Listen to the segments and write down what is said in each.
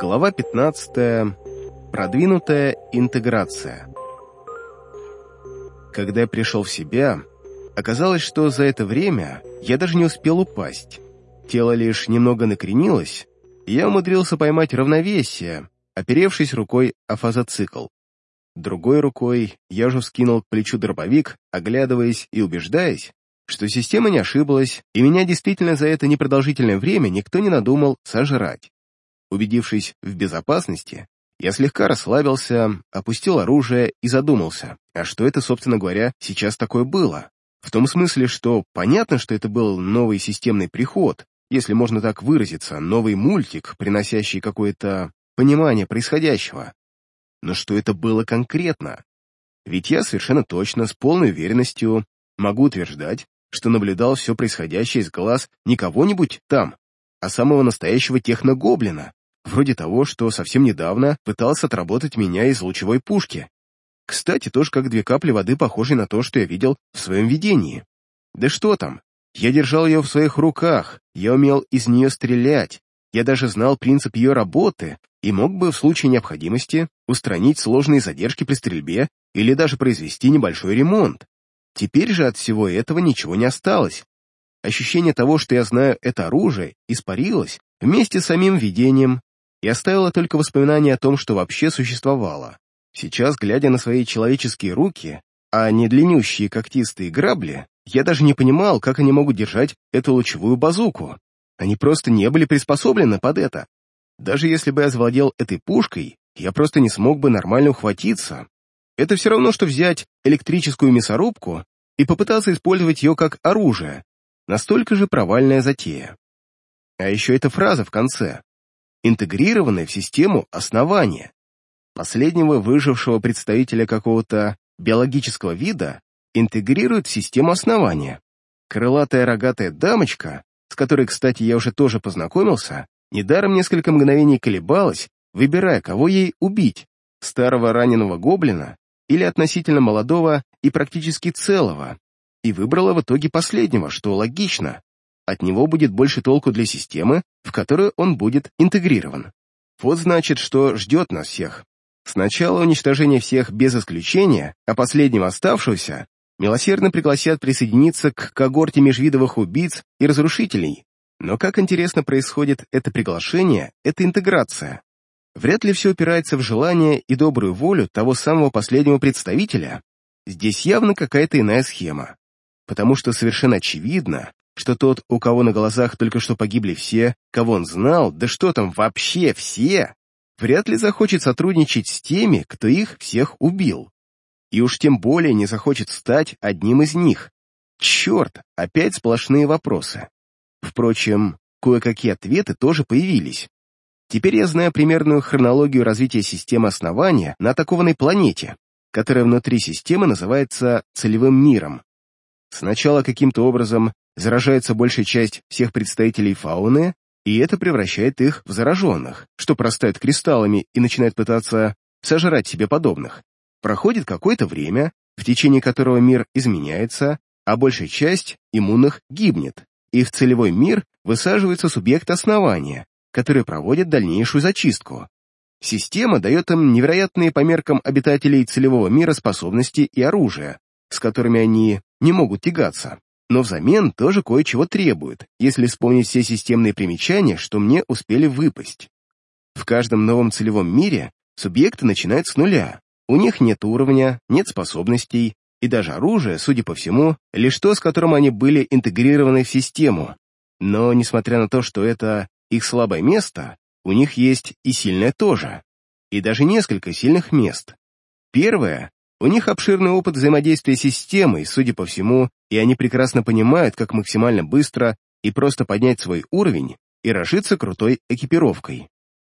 Глава 15. Продвинутая интеграция. Когда я пришел в себя, оказалось, что за это время я даже не успел упасть. Тело лишь немного накренилось, и я умудрился поймать равновесие, оперевшись рукой о фазоцикл. Другой рукой я же вскинул к плечу дробовик, оглядываясь и убеждаясь, что система не ошиблась, и меня действительно за это непродолжительное время никто не надумал сожрать. Убедившись в безопасности, я слегка расслабился, опустил оружие и задумался, а что это, собственно говоря, сейчас такое было? В том смысле, что понятно, что это был новый системный приход, если можно так выразиться, новый мультик, приносящий какое-то понимание происходящего. Но что это было конкретно? Ведь я совершенно точно, с полной уверенностью, могу утверждать, что наблюдал все происходящее из глаз не кого-нибудь там, а самого настоящего техногоблина, вроде того, что совсем недавно пытался отработать меня из лучевой пушки. Кстати, тоже как две капли воды, похожие на то, что я видел в своем видении. Да что там, я держал ее в своих руках, я умел из нее стрелять, я даже знал принцип ее работы и мог бы в случае необходимости устранить сложные задержки при стрельбе или даже произвести небольшой ремонт. Теперь же от всего этого ничего не осталось. Ощущение того, что я знаю это оружие, испарилось вместе с самим видением и оставило только воспоминание о том, что вообще существовало. Сейчас, глядя на свои человеческие руки, а не длиннющие когтистые грабли, я даже не понимал, как они могут держать эту лучевую базуку. Они просто не были приспособлены под это. Даже если бы я завладел этой пушкой, я просто не смог бы нормально ухватиться, это все равно, что взять электрическую мясорубку и попытаться использовать ее как оружие. Настолько же провальная затея. А еще эта фраза в конце. Интегрированная в систему основания. Последнего выжившего представителя какого-то биологического вида интегрирует в систему основания. Крылатая рогатая дамочка, с которой, кстати, я уже тоже познакомился, недаром несколько мгновений колебалась, выбирая, кого ей убить, старого раненого гоблина или относительно молодого и практически целого, и выбрала в итоге последнего, что логично. От него будет больше толку для системы, в которую он будет интегрирован. Вот значит, что ждет нас всех. Сначала уничтожение всех без исключения, а последнего оставшегося милосердно пригласят присоединиться к когорте межвидовых убийц и разрушителей. Но как интересно происходит это приглашение, эта интеграция. Вряд ли все упирается в желание и добрую волю того самого последнего представителя. Здесь явно какая-то иная схема. Потому что совершенно очевидно, что тот, у кого на глазах только что погибли все, кого он знал, да что там вообще все, вряд ли захочет сотрудничать с теми, кто их всех убил. И уж тем более не захочет стать одним из них. Черт, опять сплошные вопросы. Впрочем, кое-какие ответы тоже появились. Теперь я знаю примерную хронологию развития системы основания на атакованной планете, которая внутри системы называется целевым миром. Сначала каким-то образом заражается большая часть всех представителей фауны, и это превращает их в зараженных, что простают кристаллами и начинают пытаться сожрать себе подобных. Проходит какое-то время, в течение которого мир изменяется, а большая часть иммунных гибнет, и в целевой мир высаживается субъект основания, которые проводят дальнейшую зачистку. Система дает им невероятные по меркам обитателей целевого мира способности и оружия, с которыми они не могут тягаться, но взамен тоже кое-чего требует, если вспомнить все системные примечания, что мне успели выпасть. В каждом новом целевом мире субъекты начинают с нуля, у них нет уровня, нет способностей, и даже оружие, судя по всему, лишь то, с которым они были интегрированы в систему. Но, несмотря на то, что это их слабое место, у них есть и сильное тоже, и даже несколько сильных мест. Первое, у них обширный опыт взаимодействия с системой, судя по всему, и они прекрасно понимают, как максимально быстро и просто поднять свой уровень и разжиться крутой экипировкой.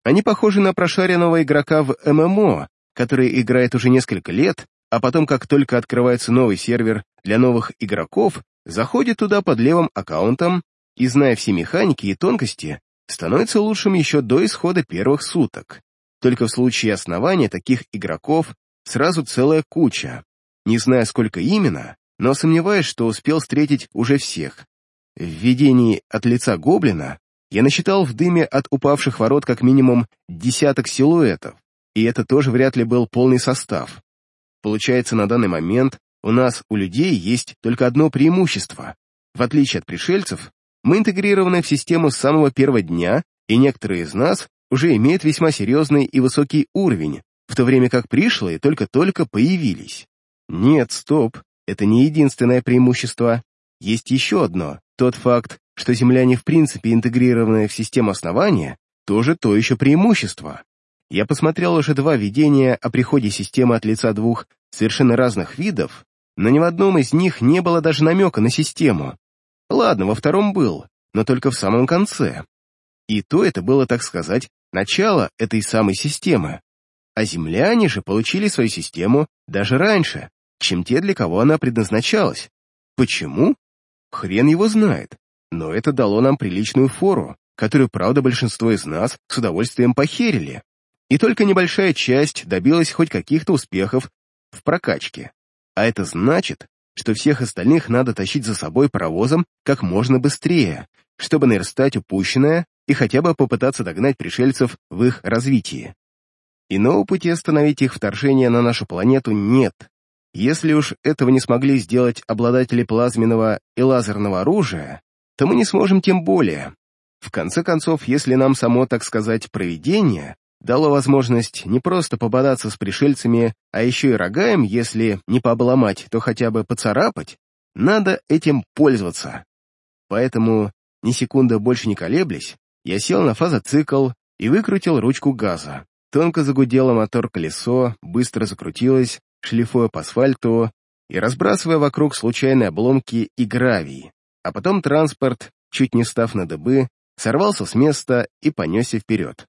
Они похожи на прошаренного игрока в ММО, который играет уже несколько лет, а потом, как только открывается новый сервер для новых игроков, заходит туда под левым аккаунтом и, зная все механики и тонкости, становится лучшим еще до исхода первых суток. Только в случае основания таких игроков сразу целая куча. Не знаю, сколько именно, но сомневаюсь, что успел встретить уже всех. В видении от лица гоблина я насчитал в дыме от упавших ворот как минимум десяток силуэтов, и это тоже вряд ли был полный состав. Получается, на данный момент у нас, у людей, есть только одно преимущество. В отличие от пришельцев, мы интегрированы в систему с самого первого дня, и некоторые из нас уже имеют весьма серьезный и высокий уровень, в то время как пришлые только-только появились. Нет, стоп, это не единственное преимущество. Есть еще одно. Тот факт, что земляне в принципе интегрированы в систему основания, тоже то еще преимущество. Я посмотрел уже два видения о приходе системы от лица двух совершенно разных видов, но ни в одном из них не было даже намека на систему. Ладно, во втором был, но только в самом конце. И то это было, так сказать, начало этой самой системы. А земляне же получили свою систему даже раньше, чем те, для кого она предназначалась. Почему? Хрен его знает. Но это дало нам приличную фору, которую, правда, большинство из нас с удовольствием похерили. И только небольшая часть добилась хоть каких-то успехов в прокачке. А это значит, что всех остальных надо тащить за собой паровозом как можно быстрее, чтобы наверстать упущенное и хотя бы попытаться догнать пришельцев в их развитии. Иного пути остановить их вторжение на нашу планету нет. Если уж этого не смогли сделать обладатели плазменного и лазерного оружия, то мы не сможем тем более. В конце концов, если нам само, так сказать, проведение дало возможность не просто пободаться с пришельцами, а еще и рогаем, если не пообломать, то хотя бы поцарапать, надо этим пользоваться. Поэтому, ни секунды больше не колеблясь, я сел на фазоцикл и выкрутил ручку газа. Тонко загудело мотор-колесо, быстро закрутилось, шлифуя по асфальту и разбрасывая вокруг случайные обломки и гравий. А потом транспорт, чуть не став на дыбы, сорвался с места и понесся вперед.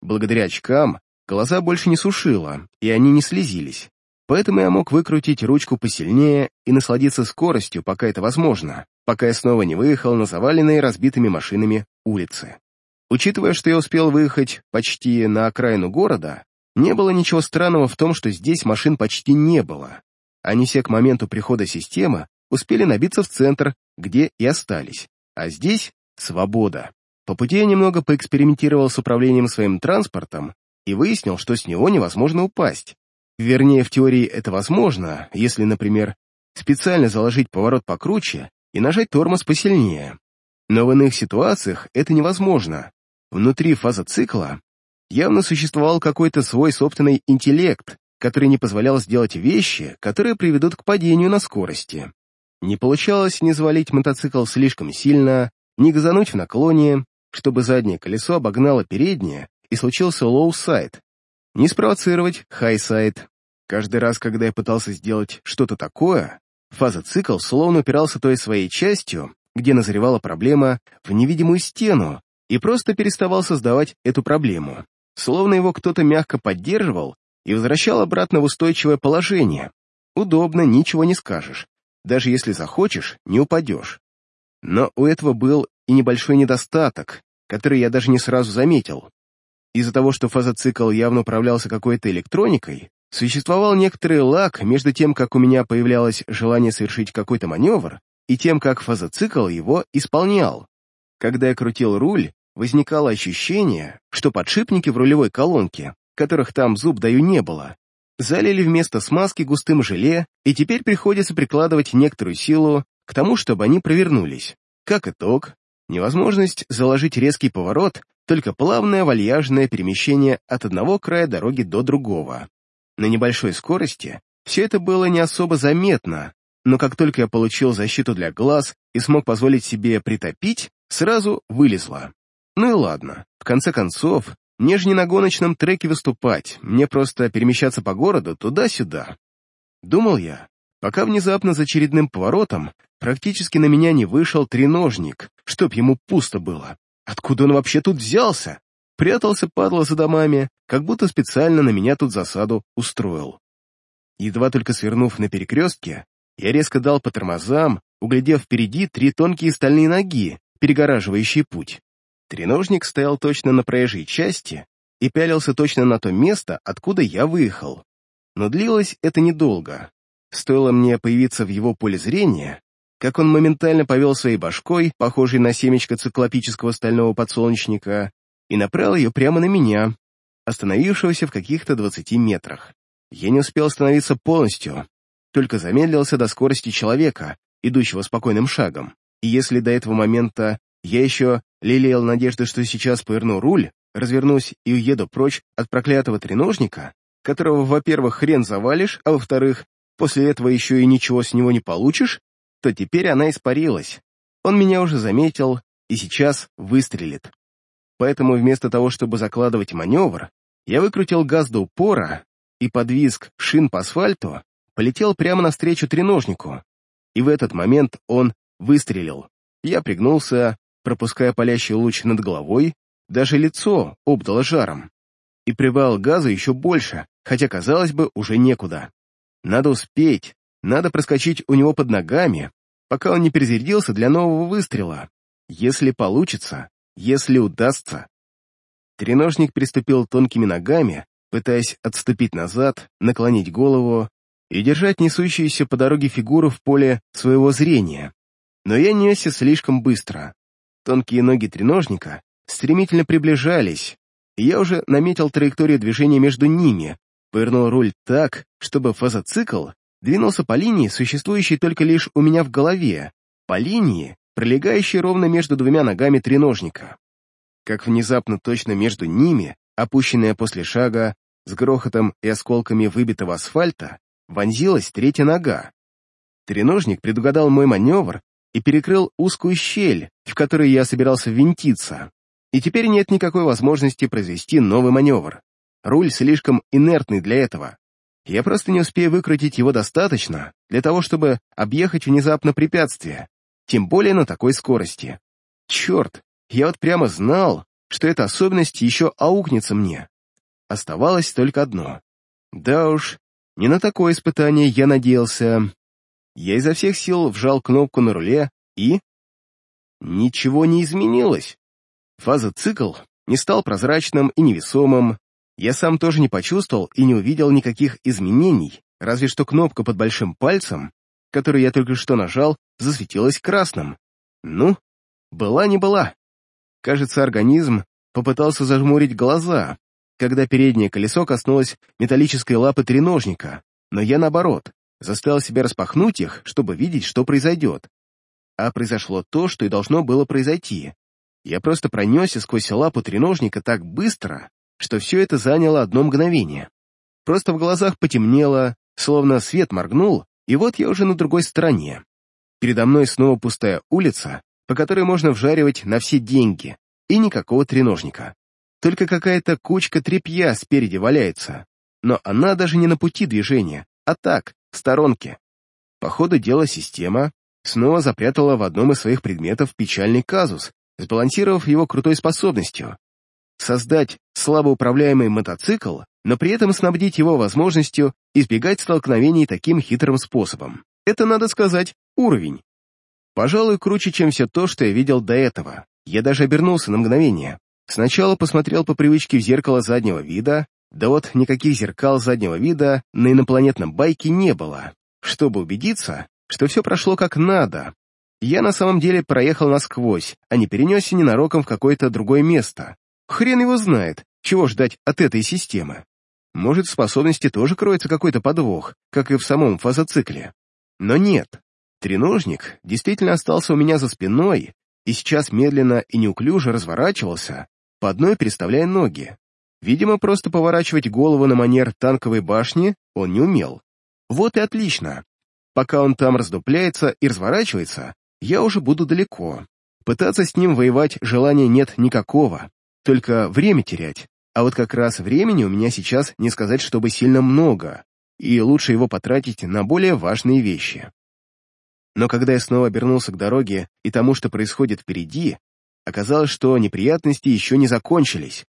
Благодаря очкам глаза больше не сушило, и они не слезились. Поэтому я мог выкрутить ручку посильнее и насладиться скоростью, пока это возможно, пока я снова не выехал на заваленные разбитыми машинами улицы. Учитывая, что я успел выехать почти на окраину города, не было ничего странного в том, что здесь машин почти не было. Они все к моменту прихода системы успели набиться в центр, где и остались. А здесь — свобода. По пути я немного поэкспериментировал с управлением своим транспортом и выяснил, что с него невозможно упасть. Вернее, в теории это возможно, если, например, специально заложить поворот покруче и нажать тормоз посильнее. Но в иных ситуациях это невозможно. Внутри фазоцикла явно существовал какой-то свой собственный интеллект, который не позволял сделать вещи, которые приведут к падению на скорости. Не получалось ни завалить мотоцикл слишком сильно, ни газануть в наклоне, чтобы заднее колесо обогнало переднее и случился лоу-сайд. Ни спровоцировать хай-сайд. Каждый раз, когда я пытался сделать что-то такое, фаза-цикл словно упирался той своей частью, где назревала проблема, в невидимую стену и просто переставал создавать эту проблему. Словно его кто-то мягко поддерживал и возвращал обратно в устойчивое положение. Удобно, ничего не скажешь. Даже если захочешь, не упадешь. Но у этого был и небольшой недостаток, который я даже не сразу заметил. Из-за того, что фазоцикл явно управлялся какой-то электроникой, существовал некоторый лаг между тем, как у меня появлялось желание совершить какой-то маневр, и тем, как фазоцикл его исполнял. Когда я крутил руль, возникало ощущение, что подшипники в рулевой колонке, которых там зуб даю не было, залили вместо смазки густым желе, и теперь приходится прикладывать некоторую силу к тому, чтобы они провернулись. Как итог, Невозможность заложить резкий поворот, только плавное вальяжное перемещение от одного края дороги до другого. На небольшой скорости все это было не особо заметно, но как только я получил защиту для глаз и смог позволить себе притопить, сразу вылезла. Ну и ладно, в конце концов, мне же не на гоночном треке выступать, мне просто перемещаться по городу туда-сюда. Думал я, пока внезапно за очередным поворотом практически на меня не вышел треножник, чтоб ему пусто было. Откуда он вообще тут взялся? Прятался, падла за домами, как будто специально на меня тут засаду устроил. Едва только свернув на перекрестке, я резко дал по тормозам, углядев впереди три тонкие стальные ноги, перегораживающие путь. Треножник стоял точно на проезжей части и пялился точно на то место, откуда я выехал. Но длилось это недолго. Стоило мне появиться в его поле зрения, как он моментально повел своей башкой, похожей на семечко циклопического стального подсолнечника, и направил ее прямо на меня, остановившегося в каких-то двадцати метрах. Я не успел остановиться полностью, только замедлился до скорости человека, идущего спокойным шагом. И если до этого момента я еще лелеял надежды, что сейчас поверну руль, развернусь и уеду прочь от проклятого треножника, которого, во-первых, хрен завалишь, а во-вторых, после этого еще и ничего с него не получишь, то теперь она испарилась. Он меня уже заметил и сейчас выстрелит. Поэтому вместо того, чтобы закладывать маневр, я выкрутил газ до упора и под визг шин по асфальту полетел прямо навстречу треножнику. И в этот момент он выстрелил. Я пригнулся, пропуская палящий луч над головой, даже лицо обдало жаром. И прибавил газа еще больше, хотя, казалось бы, уже некуда. Надо успеть, надо проскочить у него под ногами, пока он не перезарядился для нового выстрела. Если получится, если удастся. Треножник приступил тонкими ногами, пытаясь отступить назад, наклонить голову и держать несущуюся по дороге фигуру в поле своего зрения. Но я несся слишком быстро. Тонкие ноги треножника стремительно приближались, и я уже наметил траекторию движения между ними, повернул руль так, чтобы фазоцикл двинулся по линии, существующей только лишь у меня в голове, по линии, пролегающей ровно между двумя ногами треножника. Как внезапно точно между ними, опущенная после шага, с грохотом и осколками выбитого асфальта, вонзилась третья нога. Треножник предугадал мой маневр и перекрыл узкую щель, в которой я собирался винтиться. И теперь нет никакой возможности произвести новый маневр. Руль слишком инертный для этого. Я просто не успею выкрутить его достаточно для того, чтобы объехать внезапно препятствие, тем более на такой скорости. Черт, я вот прямо знал, что эта особенность еще аукнется мне. Оставалось только одно. Да уж, не на такое испытание я надеялся. Я изо всех сил вжал кнопку на руле и... Ничего не изменилось. Фаза-цикл не стал прозрачным и невесомым, я сам тоже не почувствовал и не увидел никаких изменений, разве что кнопка под большим пальцем, которую я только что нажал, засветилась красным. Ну, была не была. Кажется, организм попытался зажмурить глаза, когда переднее колесо коснулось металлической лапы треножника, но я, наоборот, заставил себя распахнуть их, чтобы видеть, что произойдет. А произошло то, что и должно было произойти. Я просто пронесся сквозь лапу треножника так быстро, что все это заняло одно мгновение. Просто в глазах потемнело, словно свет моргнул, и вот я уже на другой стороне. Передо мной снова пустая улица, по которой можно вжаривать на все деньги, и никакого треножника. Только какая-то кучка тряпья спереди валяется, но она даже не на пути движения, а так, сторонке. По ходу дела система снова запрятала в одном из своих предметов печальный казус, сбалансировав его крутой способностью. Создать слабоуправляемый мотоцикл, но при этом снабдить его возможностью избегать столкновений таким хитрым способом. Это, надо сказать, уровень. Пожалуй, круче, чем все то, что я видел до этого. Я даже обернулся на мгновение. Сначала посмотрел по привычке в зеркало заднего вида, да вот никаких зеркал заднего вида на инопланетном байке не было, чтобы убедиться, что все прошло как надо, я на самом деле проехал насквозь, а не перенесся ненароком в какое-то другое место. Хрен его знает, чего ждать от этой системы. Может, в способности тоже кроется какой-то подвох, как и в самом фазоцикле. Но нет. Треножник действительно остался у меня за спиной и сейчас медленно и неуклюже разворачивался, по одной переставляя ноги. Видимо, просто поворачивать голову на манер танковой башни он не умел. Вот и отлично. Пока он там раздупляется и разворачивается, я уже буду далеко. Пытаться с ним воевать желания нет никакого, только время терять. А вот как раз времени у меня сейчас не сказать, чтобы сильно много, и лучше его потратить на более важные вещи. Но когда я снова обернулся к дороге и тому, что происходит впереди, оказалось, что неприятности еще не закончились.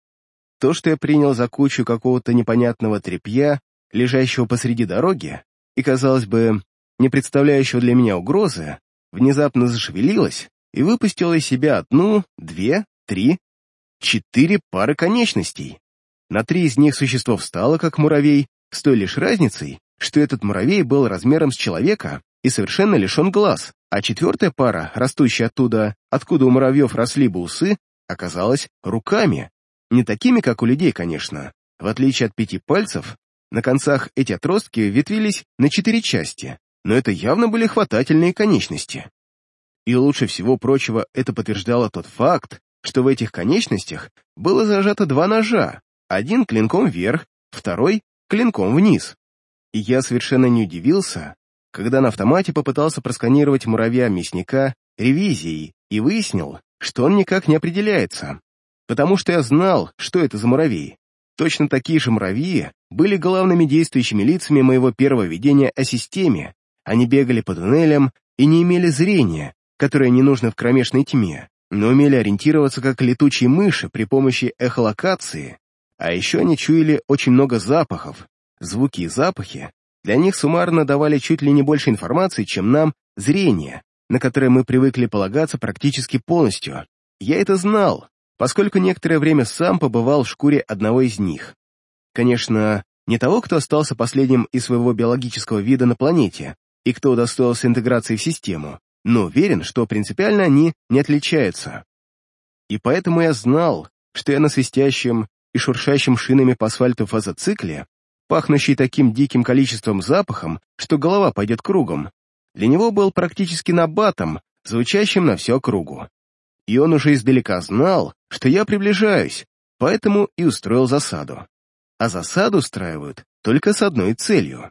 То, что я принял за кучу какого-то непонятного тряпья, лежащего посреди дороги, и, казалось бы, не представляющего для меня угрозы, внезапно зашевелилась и выпустила из себя одну, две, три, четыре пары конечностей. На три из них существо встало, как муравей, с той лишь разницей, что этот муравей был размером с человека и совершенно лишен глаз, а четвертая пара, растущая оттуда, откуда у муравьев росли бы усы, оказалась руками. Не такими, как у людей, конечно. В отличие от пяти пальцев, на концах эти отростки ветвились на четыре части, но это явно были хватательные конечности. И лучше всего прочего это подтверждало тот факт, что в этих конечностях было зажато два ножа, один клинком вверх, второй клинком вниз. И я совершенно не удивился, когда на автомате попытался просканировать муравья-мясника ревизией и выяснил, что он никак не определяется, потому что я знал, что это за муравьи. Точно такие же муравьи были главными действующими лицами моего первого видения о системе. Они бегали по туннелям и не имели зрения, которое не нужно в кромешной тьме, но умели ориентироваться как летучие мыши при помощи эхолокации, а еще они чуяли очень много запахов. Звуки и запахи для них суммарно давали чуть ли не больше информации, чем нам зрение, на которое мы привыкли полагаться практически полностью. Я это знал, поскольку некоторое время сам побывал в шкуре одного из них. Конечно, не того, кто остался последним из своего биологического вида на планете и кто удостоился интеграции в систему, но уверен, что принципиально они не отличаются. И поэтому я знал, что я на свистящем и шуршащем шинами по асфальту фазоцикле, пахнущий таким диким количеством запахом, что голова пойдет кругом, для него был практически набатом, звучащим на всю округу и он уже издалека знал, что я приближаюсь, поэтому и устроил засаду. А засаду устраивают только с одной целью.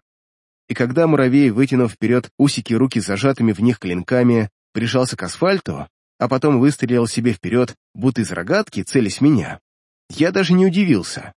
И когда муравей, вытянув вперед усики руки зажатыми в них клинками, прижался к асфальту, а потом выстрелил себе вперед, будто из рогатки, целясь меня, я даже не удивился.